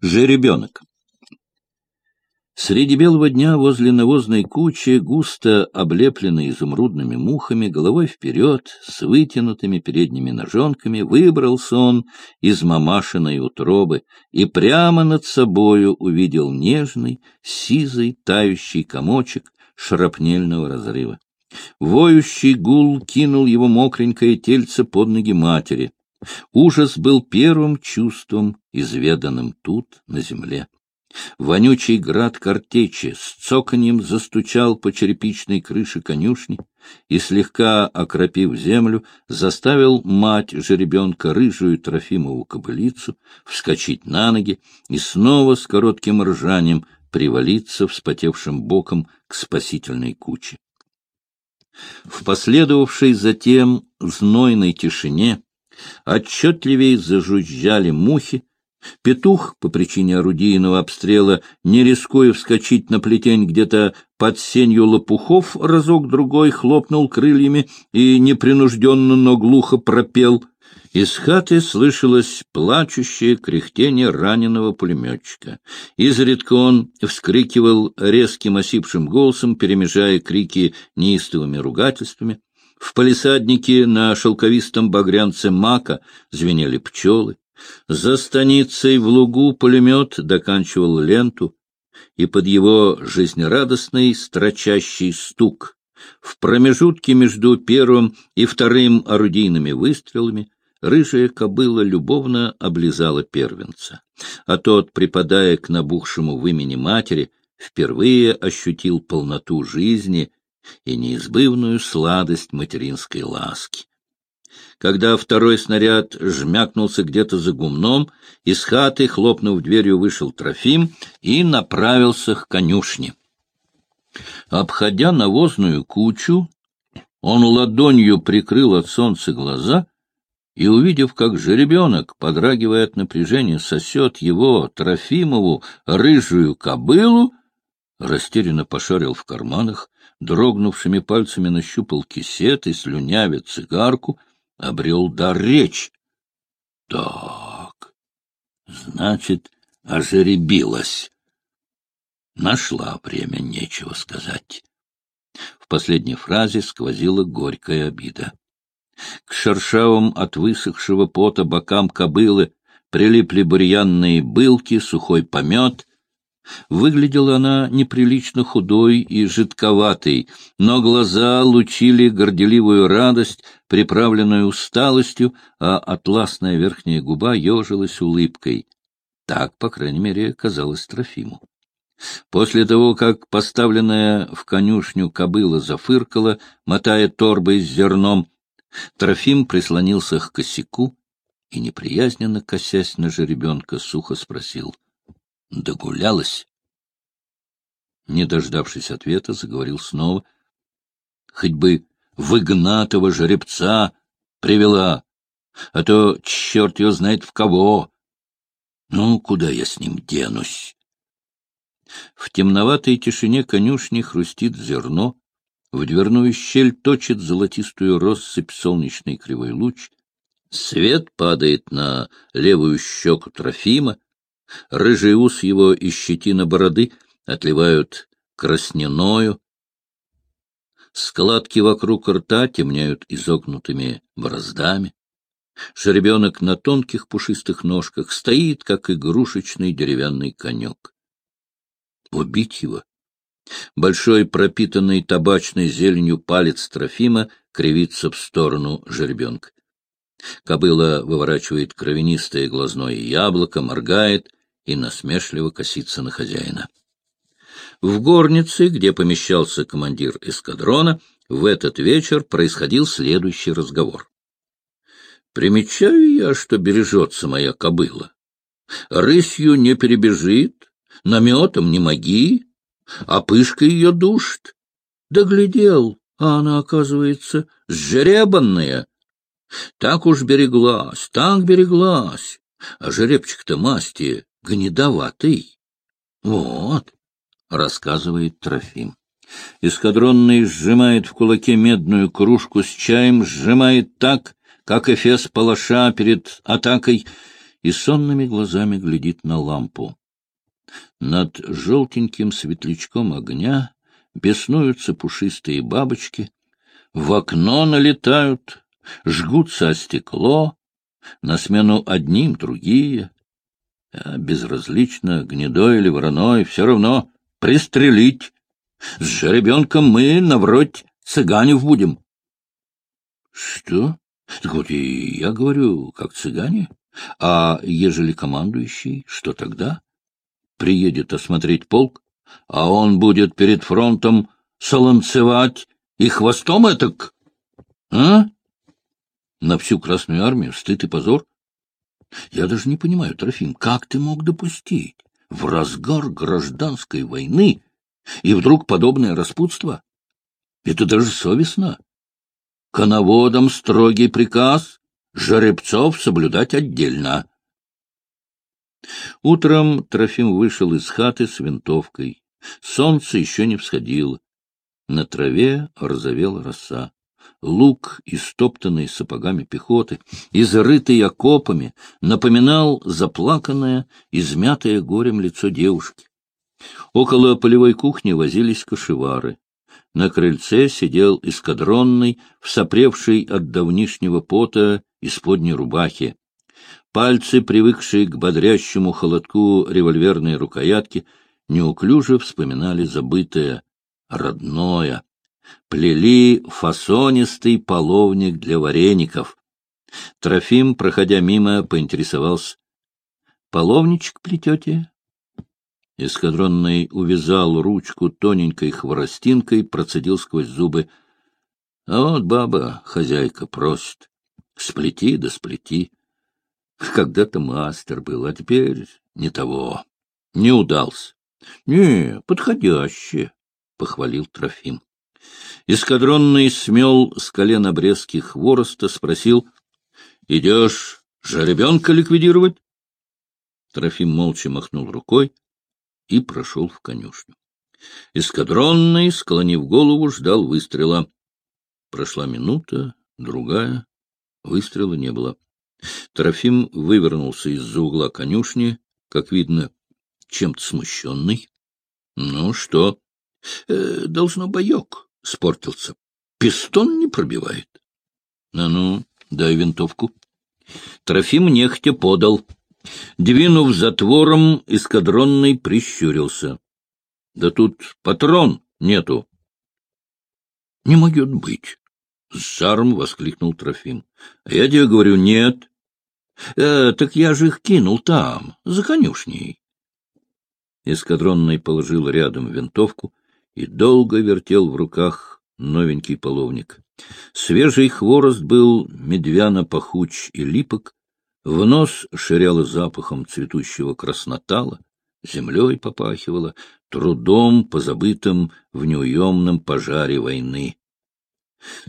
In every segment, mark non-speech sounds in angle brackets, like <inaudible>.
Жеребенок. Среди белого дня возле навозной кучи, густо облепленной изумрудными мухами, головой вперед, с вытянутыми передними ножонками, выбрался он из мамашиной утробы и прямо над собою увидел нежный, сизый, тающий комочек шрапнельного разрыва. Воющий гул кинул его мокренькое тельце под ноги матери. Ужас был первым чувством, изведанным тут, на земле. Вонючий град картечи с цоканьем застучал по черепичной крыше конюшни и, слегка окропив землю, заставил мать жеребенка рыжую Трофимову кобылицу вскочить на ноги и снова с коротким ржанием привалиться вспотевшим боком к спасительной куче. В последовавшей затем знойной тишине отчетливее зажужжали мухи, Петух, по причине орудийного обстрела, не рискуя вскочить на плетень где-то под сенью лопухов, разок-другой хлопнул крыльями и непринужденно, но глухо пропел. Из хаты слышалось плачущее кряхтение раненого пулеметчика. Изредка он вскрикивал резким осипшим голосом, перемежая крики неистовыми ругательствами. В палисаднике на шелковистом багрянце мака звенели пчелы. За станицей в лугу пулемет доканчивал ленту, и под его жизнерадостный строчащий стук в промежутке между первым и вторым орудийными выстрелами рыжая кобыла любовно облизала первенца, а тот, припадая к набухшему в имени матери, впервые ощутил полноту жизни и неизбывную сладость материнской ласки. Когда второй снаряд жмякнулся где-то за гумном, из хаты, хлопнув дверью, вышел Трофим и направился к конюшне. Обходя навозную кучу, он ладонью прикрыл от солнца глаза и, увидев, как жеребенок, подрагивая от напряжения, сосет его, Трофимову, рыжую кобылу, растерянно пошарил в карманах, дрогнувшими пальцами нащупал кисет и, слюнявя цигарку, обрел дар речь. Так, значит, ожеребилась. Нашла время, нечего сказать. В последней фразе сквозила горькая обида. К шершавым от высохшего пота бокам кобылы прилипли бурьянные былки, сухой помет, Выглядела она неприлично худой и жидковатой, но глаза лучили горделивую радость, приправленную усталостью, а атласная верхняя губа ежилась улыбкой. Так, по крайней мере, казалось Трофиму. После того, как поставленная в конюшню кобыла зафыркала, мотая торбой с зерном, Трофим прислонился к косяку и, неприязненно косясь на жеребенка, сухо спросил — Догулялась? Не дождавшись ответа, заговорил снова. Хоть бы выгнатого жеребца привела, а то черт ее знает в кого. Ну, куда я с ним денусь? В темноватой тишине конюшни хрустит зерно, в дверную щель точит золотистую россыпь солнечный кривой луч, свет падает на левую щеку Трофима, Рыжий ус его и щетина бороды отливают красненою, складки вокруг рта темняют изогнутыми бороздами. Жеребенок на тонких пушистых ножках стоит, как игрушечный деревянный конек. Убить его? Большой пропитанный табачной зеленью палец Трофима кривится в сторону жеребенка. Кобыла выворачивает кровянистое глазное яблоко, моргает, и насмешливо косится на хозяина. В горнице, где помещался командир эскадрона, в этот вечер происходил следующий разговор. «Примечаю я, что бережется моя кобыла. Рысью не перебежит, наметом не моги, а пышка ее душит. Доглядел, а она, оказывается, сжеребанная. Так уж береглась, так береглась, а жеребчик-то масти гнедоватый. Вот, — рассказывает Трофим. Эскадронный сжимает в кулаке медную кружку с чаем, сжимает так, как эфес палаша перед атакой, и сонными глазами глядит на лампу. Над желтеньким светлячком огня беснуются пушистые бабочки, в окно налетают, жгутся о стекло, на смену одним другие. А безразлично, гнедой или вороной, все равно пристрелить. С жеребенком мы навроть цыганев будем. Что? Так вот и я говорю, как цыгане. А ежели командующий, что тогда? Приедет осмотреть полк, а он будет перед фронтом солонцевать и хвостом этак, а? На всю Красную Армию стыд и позор? Я даже не понимаю, Трофим, как ты мог допустить в разгар гражданской войны и вдруг подобное распутство? Это даже совестно. Коноводам строгий приказ жеребцов соблюдать отдельно. Утром Трофим вышел из хаты с винтовкой. Солнце еще не всходило. На траве розовела роса. Лук, истоптанный сапогами пехоты, изрытый окопами, напоминал заплаканное, измятое горем лицо девушки. Около полевой кухни возились кошевары. На крыльце сидел эскадронный, всопревший от давнишнего пота исподней рубахи. Пальцы, привыкшие к бодрящему холодку револьверной рукоятки, неуклюже вспоминали забытое, родное. Плели фасонистый половник для вареников. Трофим, проходя мимо, поинтересовался. — Половничек плетете? Эскадронный увязал ручку тоненькой хворостинкой, процедил сквозь зубы. — А вот баба, хозяйка, просит. Сплети да сплети. Когда-то мастер был, а теперь не того. Не удался. — Не, подходящее, — похвалил Трофим. Эскадронный смел с колен обрезки хвороста, спросил. — Идешь жеребенка ликвидировать? Трофим молча махнул рукой и прошел в конюшню. Эскадронный, склонив голову, ждал выстрела. Прошла минута, другая. Выстрела не было. Трофим вывернулся из-за угла конюшни, как видно, чем-то смущенный. — Ну что? Э, — Должно боек спортился. Пистон не пробивает. — А ну, дай винтовку. Трофим нехотя подал. Двинув затвором, эскадронный прищурился. — Да тут патрон нету. — Не может быть! — с жаром воскликнул Трофим. — А я тебе говорю, нет. Э, так я же их кинул там, за конюшней. Эскадронный положил рядом винтовку и долго вертел в руках новенький половник. Свежий хворост был медвяно-пахуч и липок, в нос ширяло запахом цветущего краснотала, землей попахивало, трудом, позабытым в неуемном пожаре войны.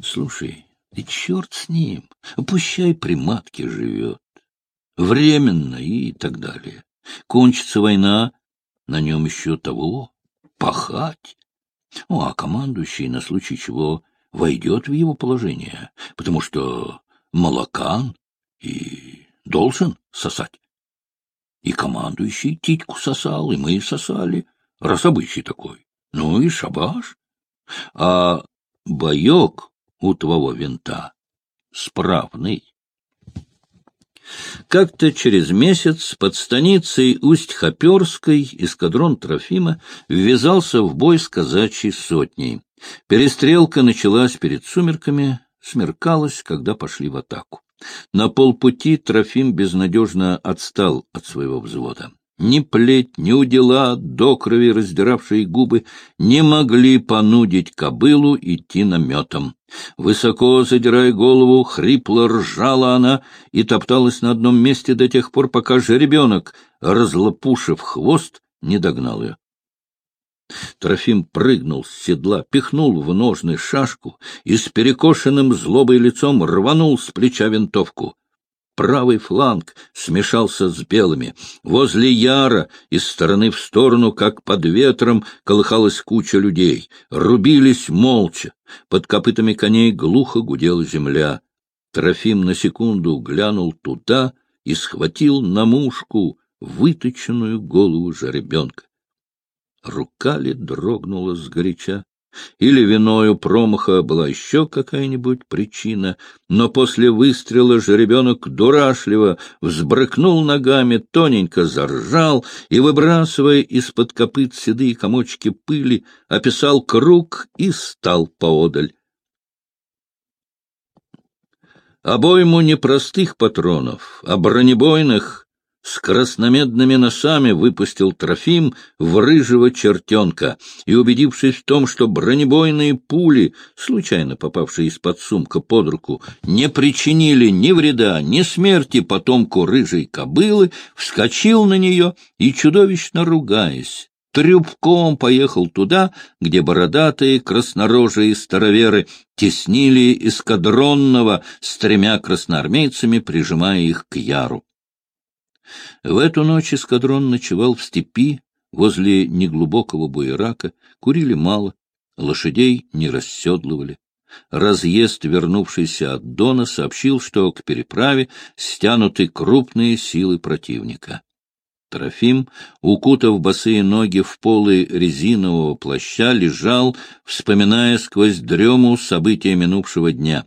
Слушай, и черт с ним, пущай при матке живет. Временно и так далее. Кончится война, на нем еще того, пахать. Ну, а командующий на случай чего войдет в его положение, потому что молокан и должен сосать. И командующий титьку сосал, и мы сосали, раз обычай такой. Ну и шабаш. А боек у твоего винта справный. Как-то через месяц под станицей Усть-Хоперской эскадрон Трофима ввязался в бой с казачьей сотней. Перестрелка началась перед сумерками, смеркалась, когда пошли в атаку. На полпути Трофим безнадежно отстал от своего взвода. Ни плеть, ни удила, до крови раздиравшие губы, не могли понудить кобылу идти наметом. Высоко задирая голову, хрипло ржала она и топталась на одном месте до тех пор, пока жеребенок, разлопушив хвост, не догнал ее. Трофим прыгнул с седла, пихнул в ножны шашку и с перекошенным злобой лицом рванул с плеча винтовку. Правый фланг смешался с белыми. Возле Яра из стороны в сторону, как под ветром, колыхалась куча людей. Рубились молча. Под копытами коней глухо гудела земля. Трофим на секунду глянул туда и схватил на мушку выточенную голову жеребенка. Рука ли дрогнула сгоряча? Или виною промаха была еще какая-нибудь причина, но после выстрела жеребенок дурашливо взбрыкнул ногами, тоненько заржал и, выбрасывая из-под копыт седые комочки пыли, описал круг и стал поодаль. Обойму не простых патронов, а бронебойных с красномедными носами выпустил Трофим в рыжего чертенка и, убедившись в том, что бронебойные пули, случайно попавшие из-под сумка под руку, не причинили ни вреда, ни смерти потомку рыжей кобылы, вскочил на нее и, чудовищно ругаясь, трюбком поехал туда, где бородатые краснорожие староверы теснили эскадронного с тремя красноармейцами, прижимая их к яру. В эту ночь эскадрон ночевал в степи возле неглубокого буерака, курили мало, лошадей не расседлывали. Разъезд, вернувшийся от Дона, сообщил, что к переправе стянуты крупные силы противника. Трофим, укутав босые ноги в полы резинового плаща, лежал, вспоминая сквозь дрему события минувшего дня.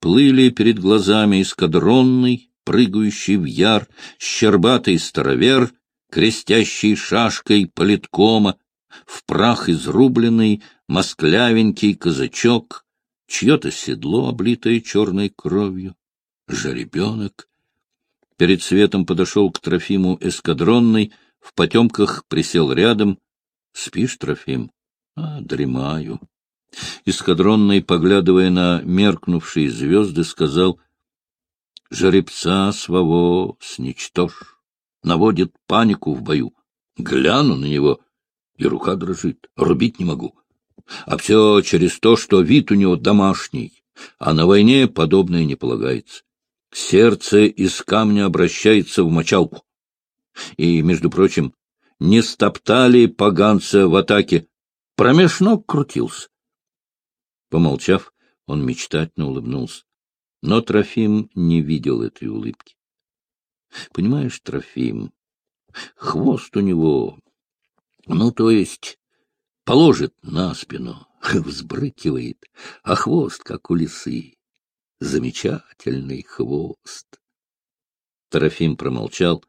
Плыли перед глазами эскадронный, прыгающий в яр, щербатый старовер, крестящий шашкой политкома, в прах изрубленный, москлявенький казачок, чье-то седло, облитое черной кровью, жеребенок. Перед светом подошел к Трофиму эскадронный, в потемках присел рядом. — Спишь, Трофим? — А, дремаю. Эскадронный, поглядывая на меркнувшие звезды, сказал — жеребца своего сничтожь, наводит панику в бою. Гляну на него, и рука дрожит, рубить не могу. А все через то, что вид у него домашний, а на войне подобное не полагается. Сердце из камня обращается в мочалку. И, между прочим, не стоптали поганца в атаке, промеж ног крутился. Помолчав, он мечтательно улыбнулся. Но Трофим не видел этой улыбки. Понимаешь, Трофим, хвост у него, ну, то есть, положит на спину, <laughs> взбрыкивает, а хвост, как у лисы. Замечательный хвост. Трофим промолчал,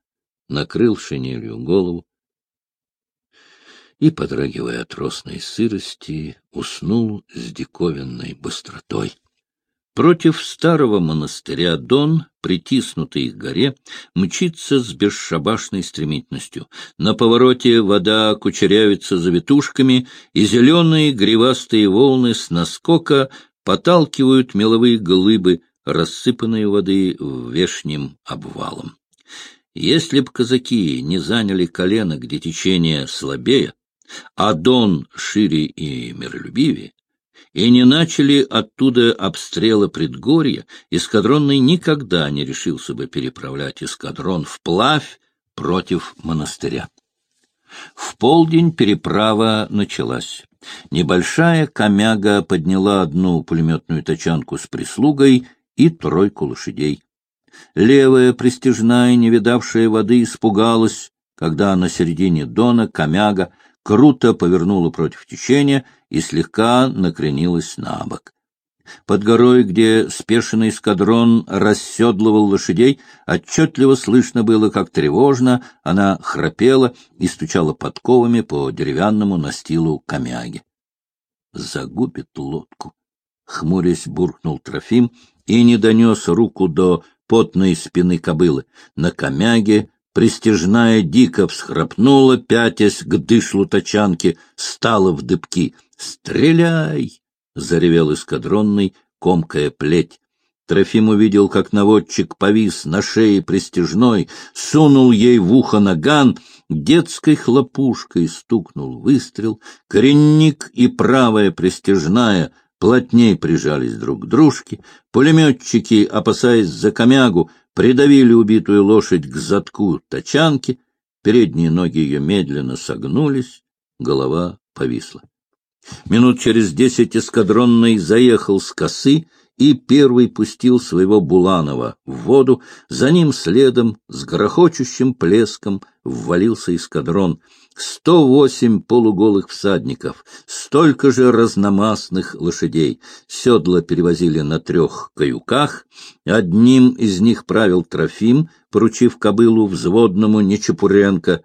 накрыл шинелью голову и, подрагивая от росной сырости, уснул с диковинной быстротой. Против старого монастыря Дон, притиснутый к горе, мчится с бесшабашной стремительностью. На повороте вода кучерявится завитушками, и зеленые гривастые волны с наскока поталкивают меловые глыбы, рассыпанные воды вешним обвалом. Если б казаки не заняли колено, где течение слабее, а Дон шире и миролюбивее, и не начали оттуда обстрела предгорья, эскадронный никогда не решился бы переправлять эскадрон вплавь против монастыря. В полдень переправа началась. Небольшая комяга подняла одну пулеметную тачанку с прислугой и тройку лошадей. Левая, пристежная, не видавшая воды, испугалась, когда на середине дона комяга круто повернула против течения и слегка накренилась на бок. Под горой, где спешенный эскадрон расседлывал лошадей, отчетливо слышно было, как тревожно она храпела и стучала подковами по деревянному настилу комяги. Загубит лодку. Хмурясь буркнул Трофим и не донес руку до потной спины кобылы. На комяге Престижная дико всхрапнула, пятясь к дышлу тачанки, стала в дыбки. «Стреляй!» — заревел эскадронный, комкая плеть. Трофим увидел, как наводчик повис на шее престижной, сунул ей в ухо наган, детской хлопушкой стукнул выстрел, коренник и правая престижная плотней прижались друг к дружке, пулеметчики, опасаясь за комягу, придавили убитую лошадь к задку тачанки, передние ноги ее медленно согнулись, голова повисла. Минут через десять эскадронный заехал с косы и первый пустил своего Буланова в воду, за ним следом с грохочущим плеском ввалился эскадрон. Сто восемь полуголых всадников, столько же разномастных лошадей. Седла перевозили на трех каюках. Одним из них правил Трофим, поручив кобылу взводному Нечапуренко.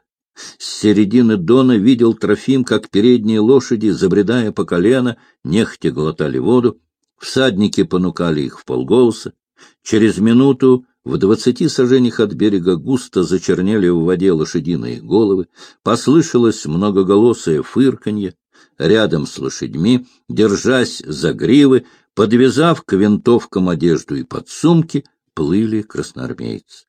С середины Дона видел Трофим, как передние лошади, забредая по колено, нехотя глотали воду. Всадники понукали их в полголоса. Через минуту в двадцати сажениях от берега густо зачернели в воде лошадиные головы, послышалось многоголосое фырканье. Рядом с лошадьми, держась за гривы, подвязав к винтовкам одежду и подсумки, плыли красноармейцы.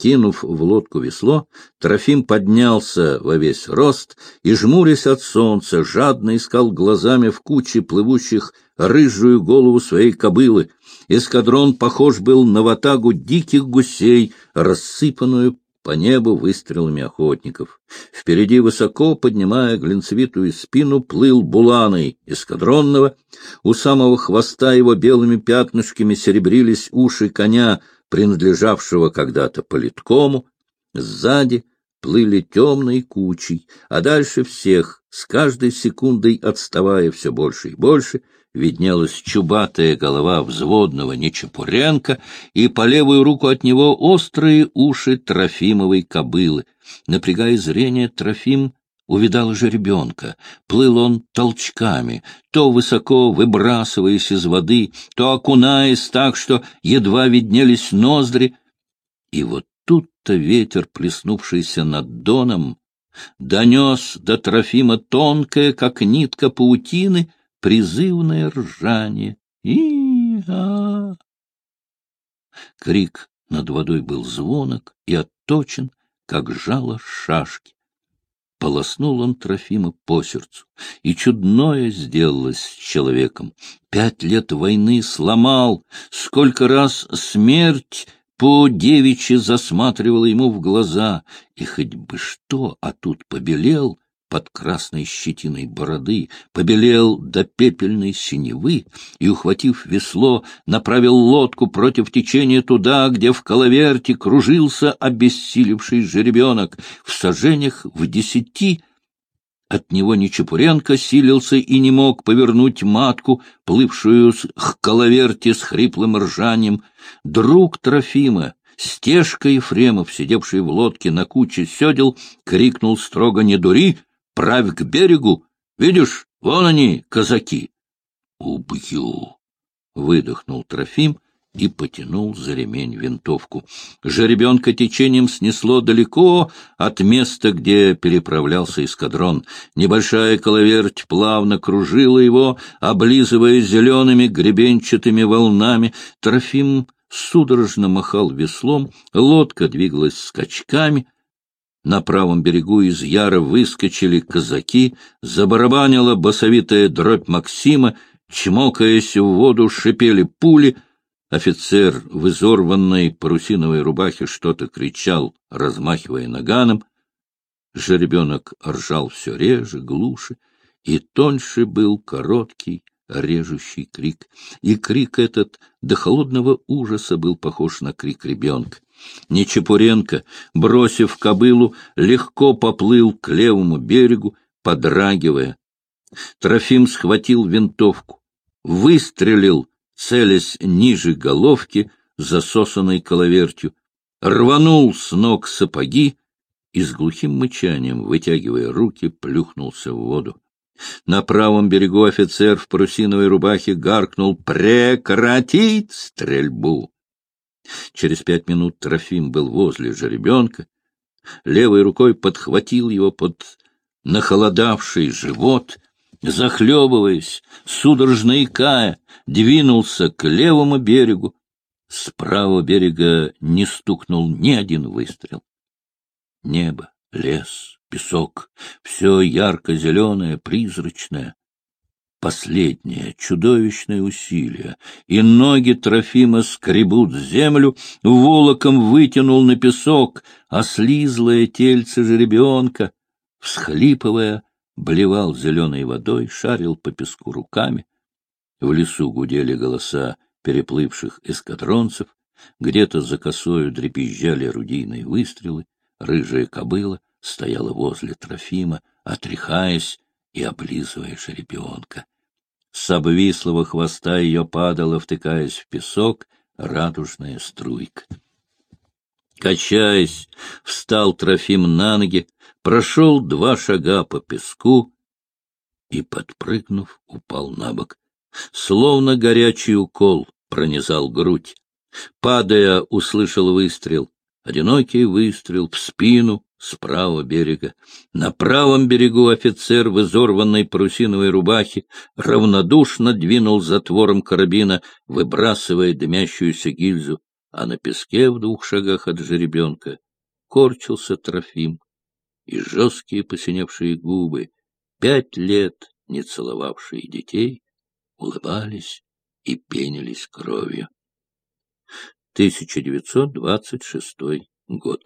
Кинув в лодку весло, Трофим поднялся во весь рост и, жмурясь от солнца, жадно искал глазами в куче плывущих рыжую голову своей кобылы. Эскадрон похож был на ватагу диких гусей, рассыпанную по небу выстрелами охотников. Впереди, высоко поднимая глинцевитую спину, плыл буланой эскадронного. У самого хвоста его белыми пятнышками серебрились уши коня — принадлежавшего когда-то политкому, сзади плыли темной кучей, а дальше всех, с каждой секундой отставая все больше и больше, виднелась чубатая голова взводного Нечапуренко и по левую руку от него острые уши Трофимовой кобылы. Напрягая зрение, Трофим увидал жеребенка. Плыл он толчками, то высоко выбрасываясь из воды, то окунаясь так, что едва виднелись ноздри. И вот тут-то ветер, плеснувшийся над доном, донес до Трофима тонкое, как нитка паутины, призывное ржание. И-а! Крик над водой был звонок и отточен, как жало шашки. Полоснул он Трофима по сердцу, и чудное сделалось с человеком. Пять лет войны сломал, сколько раз смерть по девичьи засматривала ему в глаза, и хоть бы что, а тут побелел — под красной щетиной бороды, побелел до пепельной синевы и, ухватив весло, направил лодку против течения туда, где в коловерте кружился обессилевший жеребенок. В сажениях в десяти от него Нечапуренко силился и не мог повернуть матку, плывшую к коловерте с хриплым ржанием. Друг Трофима, Стежка Ефремов, сидевший в лодке на куче седел, крикнул строго «Не дури!» Правь к берегу. Видишь, вон они, казаки. Убью! Выдохнул Трофим и потянул за ремень винтовку. Жеребенка течением снесло далеко от места, где переправлялся эскадрон. Небольшая коловерть плавно кружила его, облизывая зелеными гребенчатыми волнами. Трофим судорожно махал веслом, лодка двигалась скачками — на правом берегу из Яра выскочили казаки, забарабанила басовитая дробь Максима, чмокаясь в воду, шипели пули. Офицер в изорванной парусиновой рубахе что-то кричал, размахивая наганом. Жеребенок ржал все реже, глуше, и тоньше был короткий, режущий крик. И крик этот до холодного ужаса был похож на крик ребенка. Нечапуренко, бросив кобылу, легко поплыл к левому берегу, подрагивая. Трофим схватил винтовку, выстрелил, целясь ниже головки, засосанной коловертью, рванул с ног сапоги и с глухим мычанием, вытягивая руки, плюхнулся в воду. На правом берегу офицер в парусиновой рубахе гаркнул «Прекратить стрельбу!» Через пять минут Трофим был возле жеребенка, левой рукой подхватил его под нахолодавший живот, захлебываясь, судорожно икая, двинулся к левому берегу. С правого берега не стукнул ни один выстрел. Небо, лес, песок, все ярко-зеленое, призрачное. Последнее чудовищное усилие, и ноги Трофима скребут землю, волоком вытянул на песок, а слизлое тельце жеребенка, всхлипывая, блевал зеленой водой, шарил по песку руками. В лесу гудели голоса переплывших эскадронцев, где-то за косою дребезжали орудийные выстрелы, рыжая кобыла стояла возле Трофима, отряхаясь и облизывая жеребенка. С обвислого хвоста ее падала, втыкаясь в песок, радужная струйка. Качаясь, встал Трофим на ноги, прошел два шага по песку и, подпрыгнув, упал на бок. Словно горячий укол пронизал грудь. Падая, услышал выстрел. Одинокий выстрел в спину с правого берега. На правом берегу офицер в изорванной парусиновой рубахе равнодушно двинул затвором карабина, выбрасывая дымящуюся гильзу, а на песке в двух шагах от жеребенка корчился Трофим, и жесткие посиневшие губы, пять лет не целовавшие детей, улыбались и пенились кровью. 1926 год.